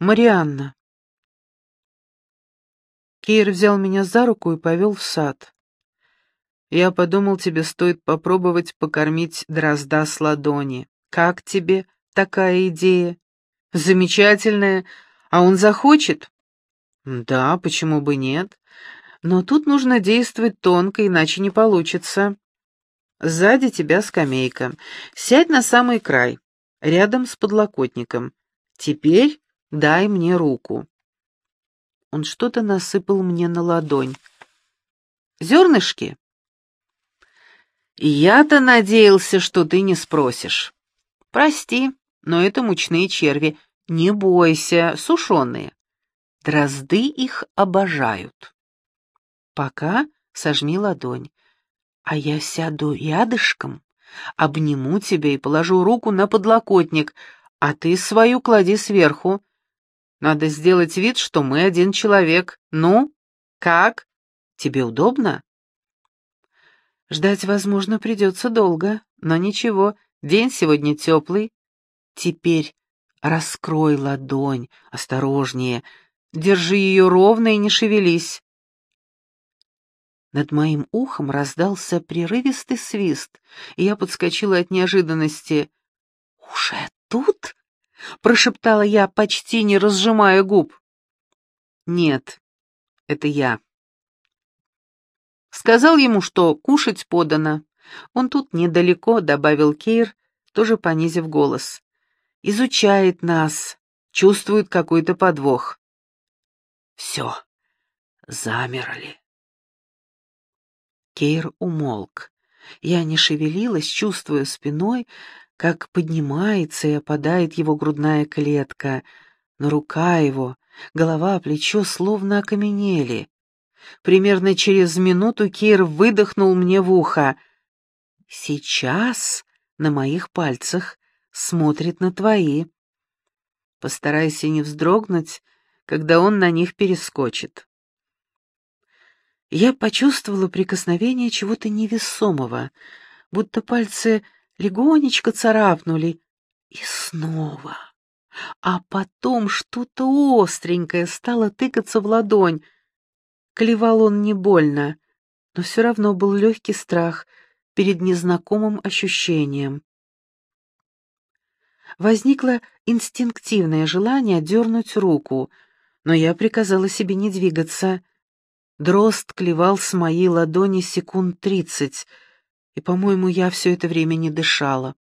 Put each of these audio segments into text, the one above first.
Марианна. Кейр взял меня за руку и повел в сад. Я подумал, тебе стоит попробовать покормить дрозда с ладони. Как тебе такая идея? Замечательная. А он захочет? Да, почему бы нет? Но тут нужно действовать тонко, иначе не получится. Сзади тебя скамейка. Сядь на самый край, рядом с подлокотником. Теперь дай мне руку. Он что-то насыпал мне на ладонь. «Зернышки?» «Я-то надеялся, что ты не спросишь. Прости, но это мучные черви. Не бойся, сушеные. Дрозды их обожают». «Пока сожми ладонь, а я сяду рядышком, обниму тебя и положу руку на подлокотник, а ты свою клади сверху. Надо сделать вид, что мы один человек. Ну, как? Тебе удобно? Ждать, возможно, придется долго, но ничего, день сегодня теплый. Теперь раскрой ладонь, осторожнее, держи ее ровно и не шевелись. Над моим ухом раздался прерывистый свист, и я подскочила от неожиданности. «Уже тут?» — прошептала я, почти не разжимая губ. «Нет, это я». Сказал ему, что кушать подано. Он тут недалеко, — добавил Кейр, тоже понизив голос. Изучает нас, чувствует какой-то подвох. Все, замерли. Кейр умолк. Я не шевелилась, чувствуя спиной, как поднимается и опадает его грудная клетка, но рука его, голова, плечо словно окаменели. Примерно через минуту Кир выдохнул мне в ухо. «Сейчас на моих пальцах смотрит на твои. Постарайся не вздрогнуть, когда он на них перескочит». Я почувствовала прикосновение чего-то невесомого, будто пальцы легонечко царапнули, и снова. А потом что-то остренькое стало тыкаться в ладонь. Клевал он не больно, но все равно был легкий страх перед незнакомым ощущением. Возникло инстинктивное желание дернуть руку, но я приказала себе не двигаться. Дрозд клевал с моей ладони секунд тридцать — и, по-моему, я все это время не дышала.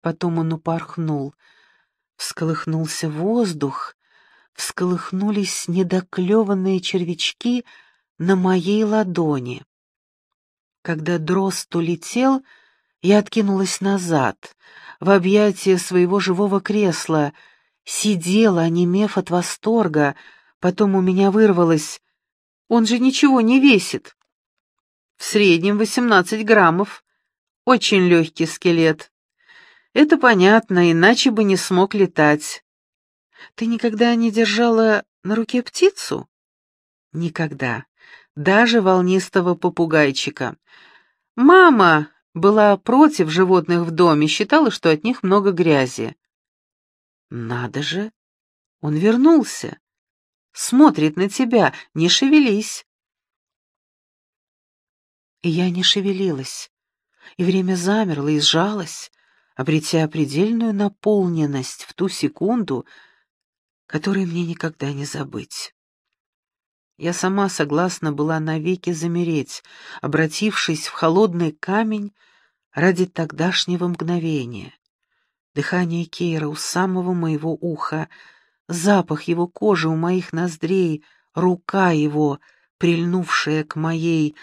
Потом он упорхнул. Всколыхнулся воздух, всколыхнулись недоклеванные червячки на моей ладони. Когда дрозд улетел, я откинулась назад, в объятия своего живого кресла, сидела, онемев от восторга, потом у меня вырвалось «Он же ничего не весит!» В среднем 18 граммов. Очень легкий скелет. Это понятно, иначе бы не смог летать. Ты никогда не держала на руке птицу? Никогда. Даже волнистого попугайчика. Мама была против животных в доме, считала, что от них много грязи. Надо же! Он вернулся. Смотрит на тебя, не шевелись. Я не шевелилась, и время замерло и сжалось, обретя предельную наполненность в ту секунду, которой мне никогда не забыть. Я сама согласна была навеки замереть, обратившись в холодный камень ради тогдашнего мгновения. Дыхание Кейра у самого моего уха, запах его кожи у моих ноздрей, рука его, прильнувшая к моей,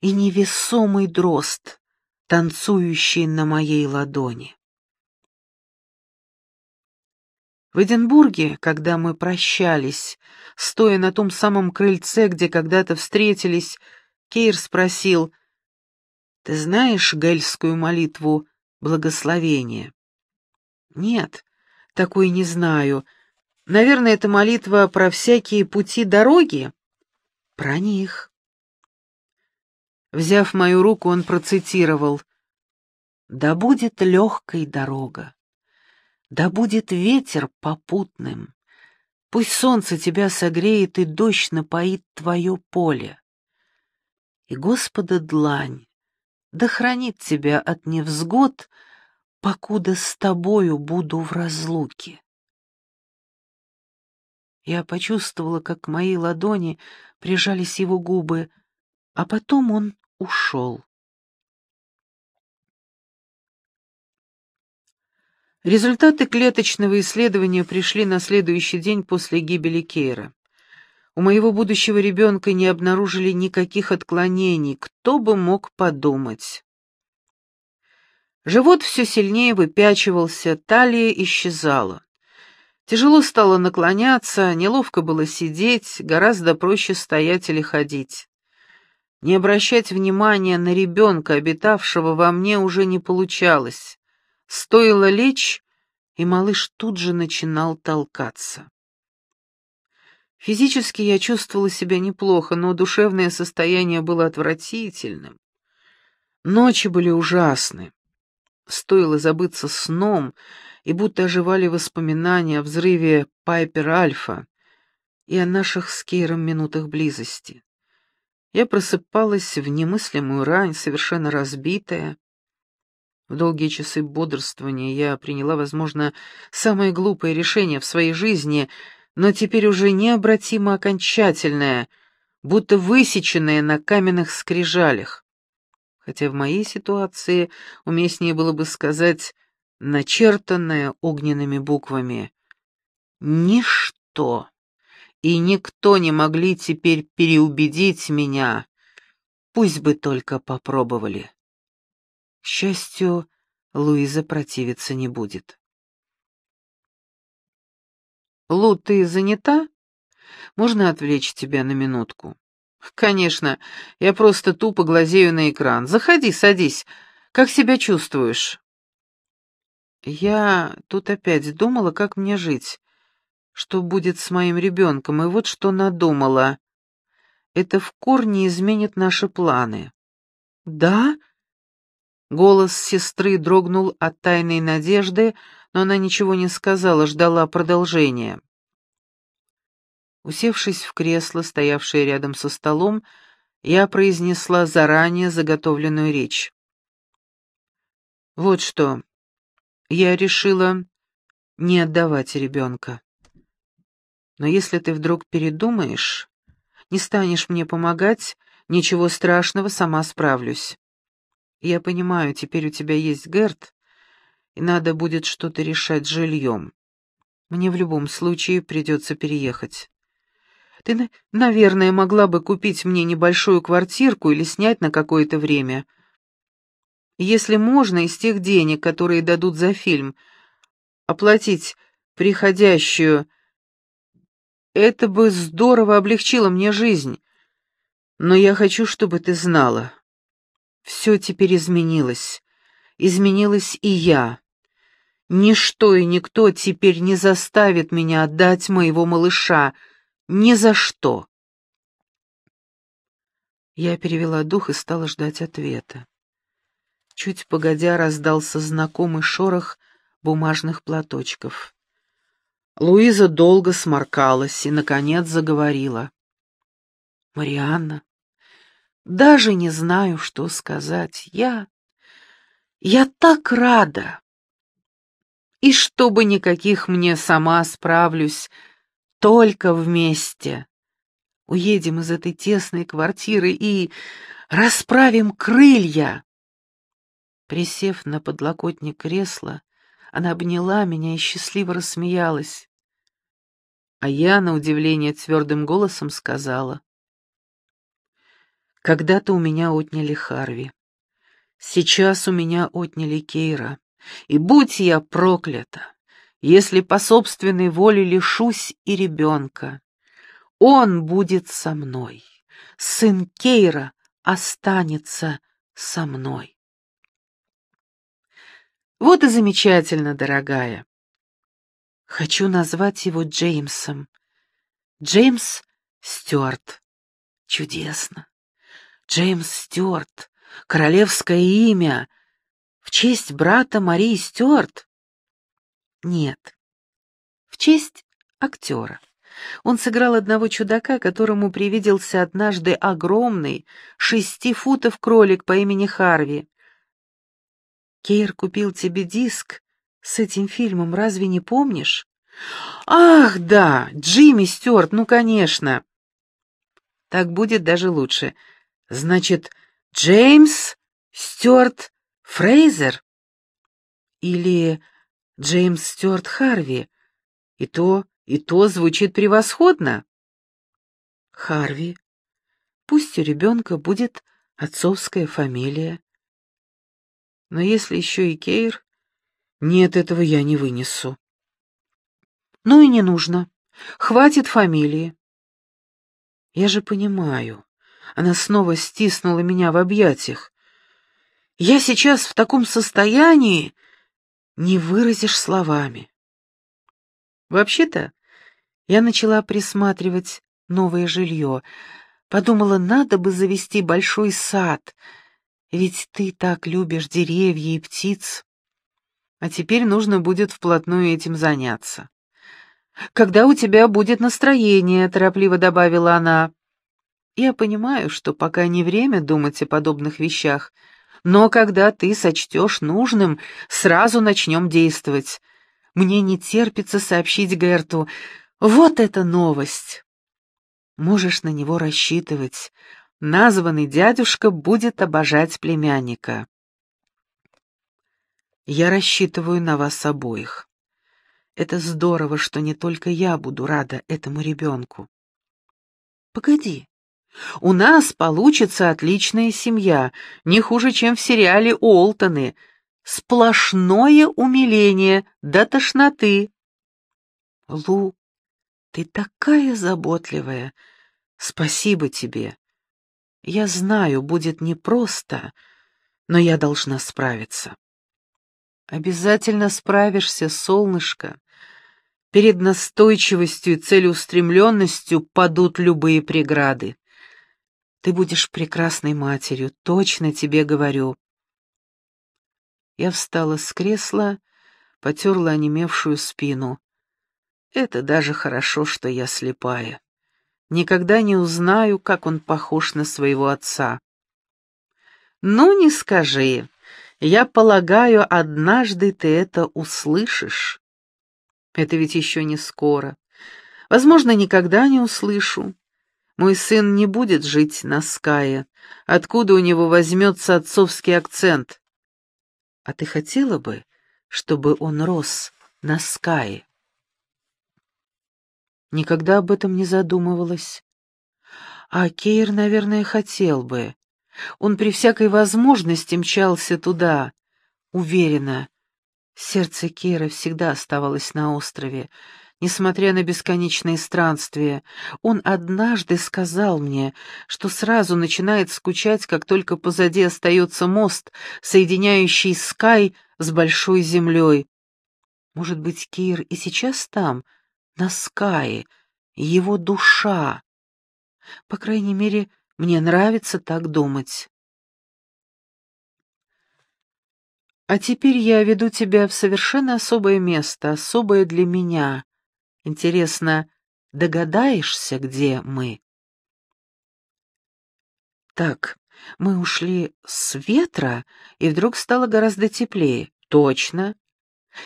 и невесомый дрозд, танцующий на моей ладони. В Эдинбурге, когда мы прощались, стоя на том самом крыльце, где когда-то встретились, Кейр спросил, «Ты знаешь гельскую молитву благословения?» «Нет, такой не знаю. Наверное, это молитва про всякие пути дороги?» «Про них». Взяв мою руку, он процитировал «Да будет легкой дорога, да будет ветер попутным, Пусть солнце тебя согреет и дождь напоит твое поле. И Господа длань, да хранит тебя от невзгод, покуда с тобою буду в разлуке. Я почувствовала, как мои ладони прижались его губы, а потом он ушел. Результаты клеточного исследования пришли на следующий день после гибели Кейра. У моего будущего ребенка не обнаружили никаких отклонений, кто бы мог подумать. Живот все сильнее выпячивался, талия исчезала. Тяжело стало наклоняться, неловко было сидеть, гораздо проще стоять или ходить. Не обращать внимания на ребенка, обитавшего во мне, уже не получалось. Стоило лечь, и малыш тут же начинал толкаться. Физически я чувствовала себя неплохо, но душевное состояние было отвратительным. Ночи были ужасны. Стоило забыться сном, и будто оживали воспоминания о взрыве Пайпер-Альфа и о наших с Кейром минутах близости. Я просыпалась в немыслимую рань, совершенно разбитая. В долгие часы бодрствования я приняла, возможно, самое глупое решение в своей жизни, но теперь уже необратимо окончательное, будто высеченное на каменных скрижалях. Хотя в моей ситуации уместнее было бы сказать начертанное огненными буквами «Ничто» и никто не могли теперь переубедить меня, пусть бы только попробовали. К счастью, Луиза противиться не будет. «Лу, ты занята? Можно отвлечь тебя на минутку?» «Конечно, я просто тупо глазею на экран. Заходи, садись. Как себя чувствуешь?» Я тут опять думала, как мне жить, что будет с моим ребенком, и вот что надумала. Это в корне изменит наши планы. «Да?» Голос сестры дрогнул от тайной надежды, но она ничего не сказала, ждала продолжения. Усевшись в кресло, стоявшее рядом со столом, я произнесла заранее заготовленную речь. «Вот что. Я решила не отдавать ребенка. Но если ты вдруг передумаешь, не станешь мне помогать, ничего страшного, сама справлюсь. Я понимаю, теперь у тебя есть Герт, и надо будет что-то решать с жильем. Мне в любом случае придется переехать. Ты, наверное, могла бы купить мне небольшую квартирку или снять на какое-то время. Если можно, из тех денег, которые дадут за фильм, оплатить приходящую, это бы здорово облегчило мне жизнь. Но я хочу, чтобы ты знала. Все теперь изменилось. Изменилась и я. Ничто и никто теперь не заставит меня отдать моего малыша, ни за что. Я перевела дух и стала ждать ответа. Чуть погодя раздался знакомый шорох бумажных платочков. Луиза долго сморкалась и, наконец, заговорила. «Марианна, даже не знаю, что сказать. Я... я так рада. И чтобы никаких мне сама справлюсь, только вместе. Уедем из этой тесной квартиры и расправим крылья. Присев на подлокотник кресла, она обняла меня и счастливо рассмеялась. А я, на удивление, твердым голосом сказала. «Когда-то у меня отняли Харви. Сейчас у меня отняли Кейра. И будь я проклята! если по собственной воле лишусь и ребенка. Он будет со мной. Сын Кейра останется со мной. Вот и замечательно, дорогая. Хочу назвать его Джеймсом. Джеймс Стюарт. Чудесно. Джеймс Стюарт. Королевское имя. В честь брата Марии Стюарт. Нет. В честь актера. Он сыграл одного чудака, которому привиделся однажды огромный, шести футов кролик по имени Харви. Кейр купил тебе диск с этим фильмом, разве не помнишь? Ах, да, Джимми Стюарт, ну, конечно. Так будет даже лучше. Значит, Джеймс Стюарт Фрейзер? Или Джеймс Стюарт Харви? И то, и то звучит превосходно. Харви. Пусть у ребенка будет отцовская фамилия. Но если еще и Кейр... Нет, этого я не вынесу. Ну и не нужно. Хватит фамилии. Я же понимаю. Она снова стиснула меня в объятиях. Я сейчас в таком состоянии, не выразишь словами. Вообще-то, я начала присматривать новое жилье. Подумала, надо бы завести большой сад, ведь ты так любишь деревья и птиц. А теперь нужно будет вплотную этим заняться. «Когда у тебя будет настроение», — торопливо добавила она. «Я понимаю, что пока не время думать о подобных вещах, но когда ты сочтешь нужным, сразу начнем действовать. Мне не терпится сообщить Герту. Вот это новость!» Можешь на него рассчитывать. Названный дядюшка будет обожать племянника. Я рассчитываю на вас обоих. Это здорово, что не только я буду рада этому ребенку. Погоди. У нас получится отличная семья, не хуже, чем в сериале «Олтоны». Сплошное умиление до тошноты. Лу, ты такая заботливая. Спасибо тебе. Я знаю, будет непросто, но я должна справиться. Обязательно справишься, солнышко. Перед настойчивостью и целеустремленностью падут любые преграды. Ты будешь прекрасной матерью, точно тебе говорю. Я встала с кресла, потерла онемевшую спину. Это даже хорошо, что я слепая. Никогда не узнаю, как он похож на своего отца. Ну, не скажи. Я полагаю, однажды ты это услышишь. Это ведь еще не скоро. Возможно, никогда не услышу. Мой сын не будет жить на Скае. Откуда у него возьмется отцовский акцент? А ты хотела бы, чтобы он рос на Скае? Никогда об этом не задумывалась. А Кейр, наверное, хотел бы. Он при всякой возможности мчался туда. Уверена, Сердце Кира всегда оставалось на острове, несмотря на бесконечные странствия. Он однажды сказал мне, что сразу начинает скучать, как только позади остается мост, соединяющий Скай с Большой Землей. Может быть, Кир и сейчас там, на Скае, его душа. По крайней мере, мне нравится так думать. А теперь я веду тебя в совершенно особое место, особое для меня. Интересно, догадаешься, где мы? Так, мы ушли с ветра, и вдруг стало гораздо теплее. Точно.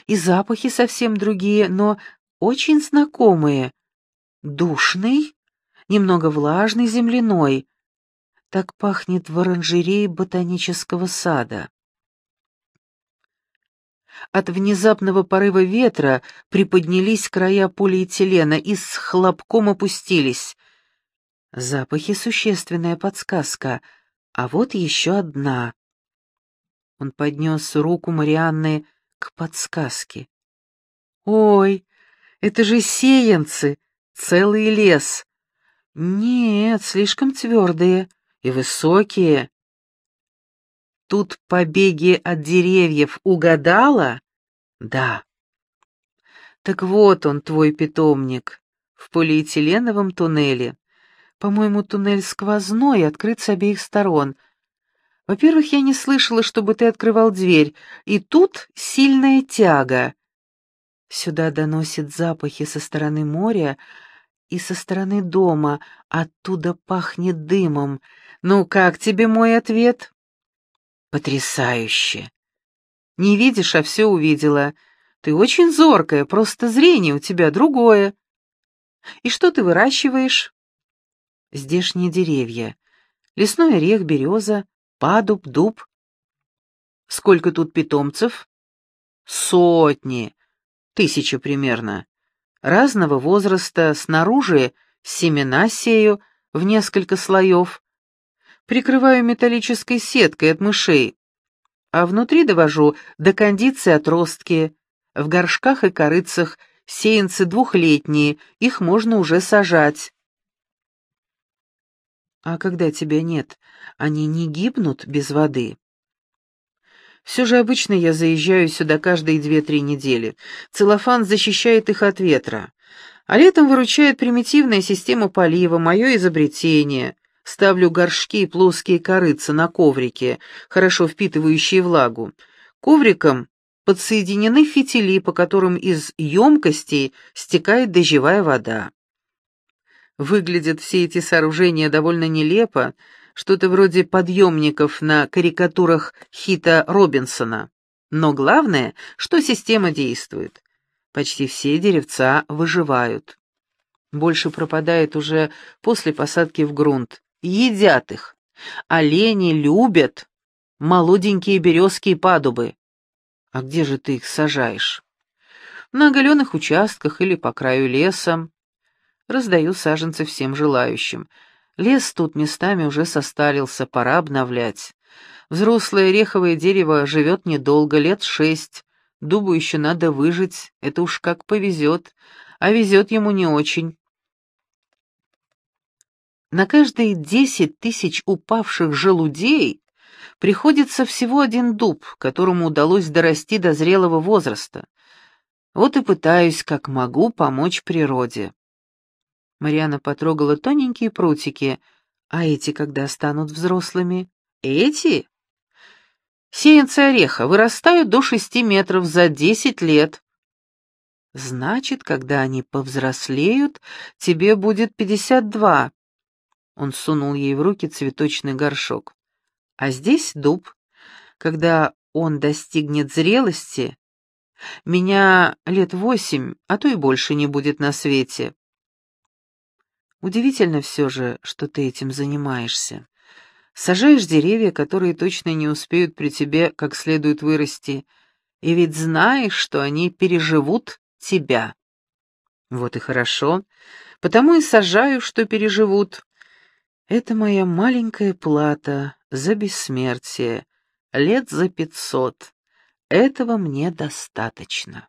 И запахи совсем другие, но очень знакомые. Душный, немного влажный, земляной. Так пахнет в оранжерее ботанического сада. От внезапного порыва ветра приподнялись края полиэтилена и с хлопком опустились. Запахи — существенная подсказка, а вот еще одна. Он поднес руку Марианны к подсказке. «Ой, это же сеянцы, целый лес!» «Нет, слишком твердые и высокие. Тут побеги от деревьев угадала? Да. Так вот он, твой питомник, в полиэтиленовом туннеле. По-моему, туннель сквозной, открыт с обеих сторон. Во-первых, я не слышала, чтобы ты открывал дверь, и тут сильная тяга. Сюда доносит запахи со стороны моря, и со стороны дома, оттуда пахнет дымом. Ну, как тебе мой ответ? Потрясающе. Не видишь, а все увидела. Ты очень зоркая, просто зрение у тебя другое. И что ты выращиваешь? Здешние деревья. Лесной орех, береза, падуб, дуб. Сколько тут питомцев? Сотни. Тысяча примерно. Разного возраста, снаружи семена сею в несколько слоев. Прикрываю металлической сеткой от мышей. А внутри довожу до кондиции отростки. В горшках и корыцах сеянцы двухлетние, их можно уже сажать. А когда тебя нет, они не гибнут без воды? Все же обычно я заезжаю сюда каждые две-три недели. Целлофан защищает их от ветра. А летом выручает примитивная система полива, мое изобретение. Ставлю горшки и плоские корыца на коврике, хорошо впитывающие влагу. Ковриком подсоединены фитили, по которым из емкостей стекает дождевая вода. Выглядят все эти сооружения довольно нелепо, что-то вроде подъемников на карикатурах Хита Робинсона. Но главное, что система действует. Почти все деревца выживают. Больше пропадает уже после посадки в грунт. Едят их. Олени любят молоденькие березки и падубы. А где же ты их сажаешь? На оголенных участках или по краю леса. Раздаю саженцы всем желающим. Лес тут местами уже состарился, пора обновлять. Взрослое ореховое дерево живет недолго, лет шесть. Дубу еще надо выжить, это уж как повезет, а везет ему не очень. На каждые десять тысяч упавших желудей приходится всего один дуб, которому удалось дорасти до зрелого возраста. Вот и пытаюсь, как могу, помочь природе. Мариана потрогала тоненькие прутики. А эти когда станут взрослыми? Эти? Сеянцы ореха вырастают до шести метров за десять лет. Значит, когда они повзрослеют, тебе будет пятьдесят два. Он сунул ей в руки цветочный горшок. А здесь дуб. Когда он достигнет зрелости, меня лет восемь, а то и больше не будет на свете. Удивительно все же, что ты этим занимаешься. Сажаешь деревья, которые точно не успеют при тебе как следует вырасти, и ведь знаешь, что они переживут тебя. Вот и хорошо, потому и сажаю, что переживут. Это моя маленькая плата за бессмертие, лет за пятьсот. Этого мне достаточно.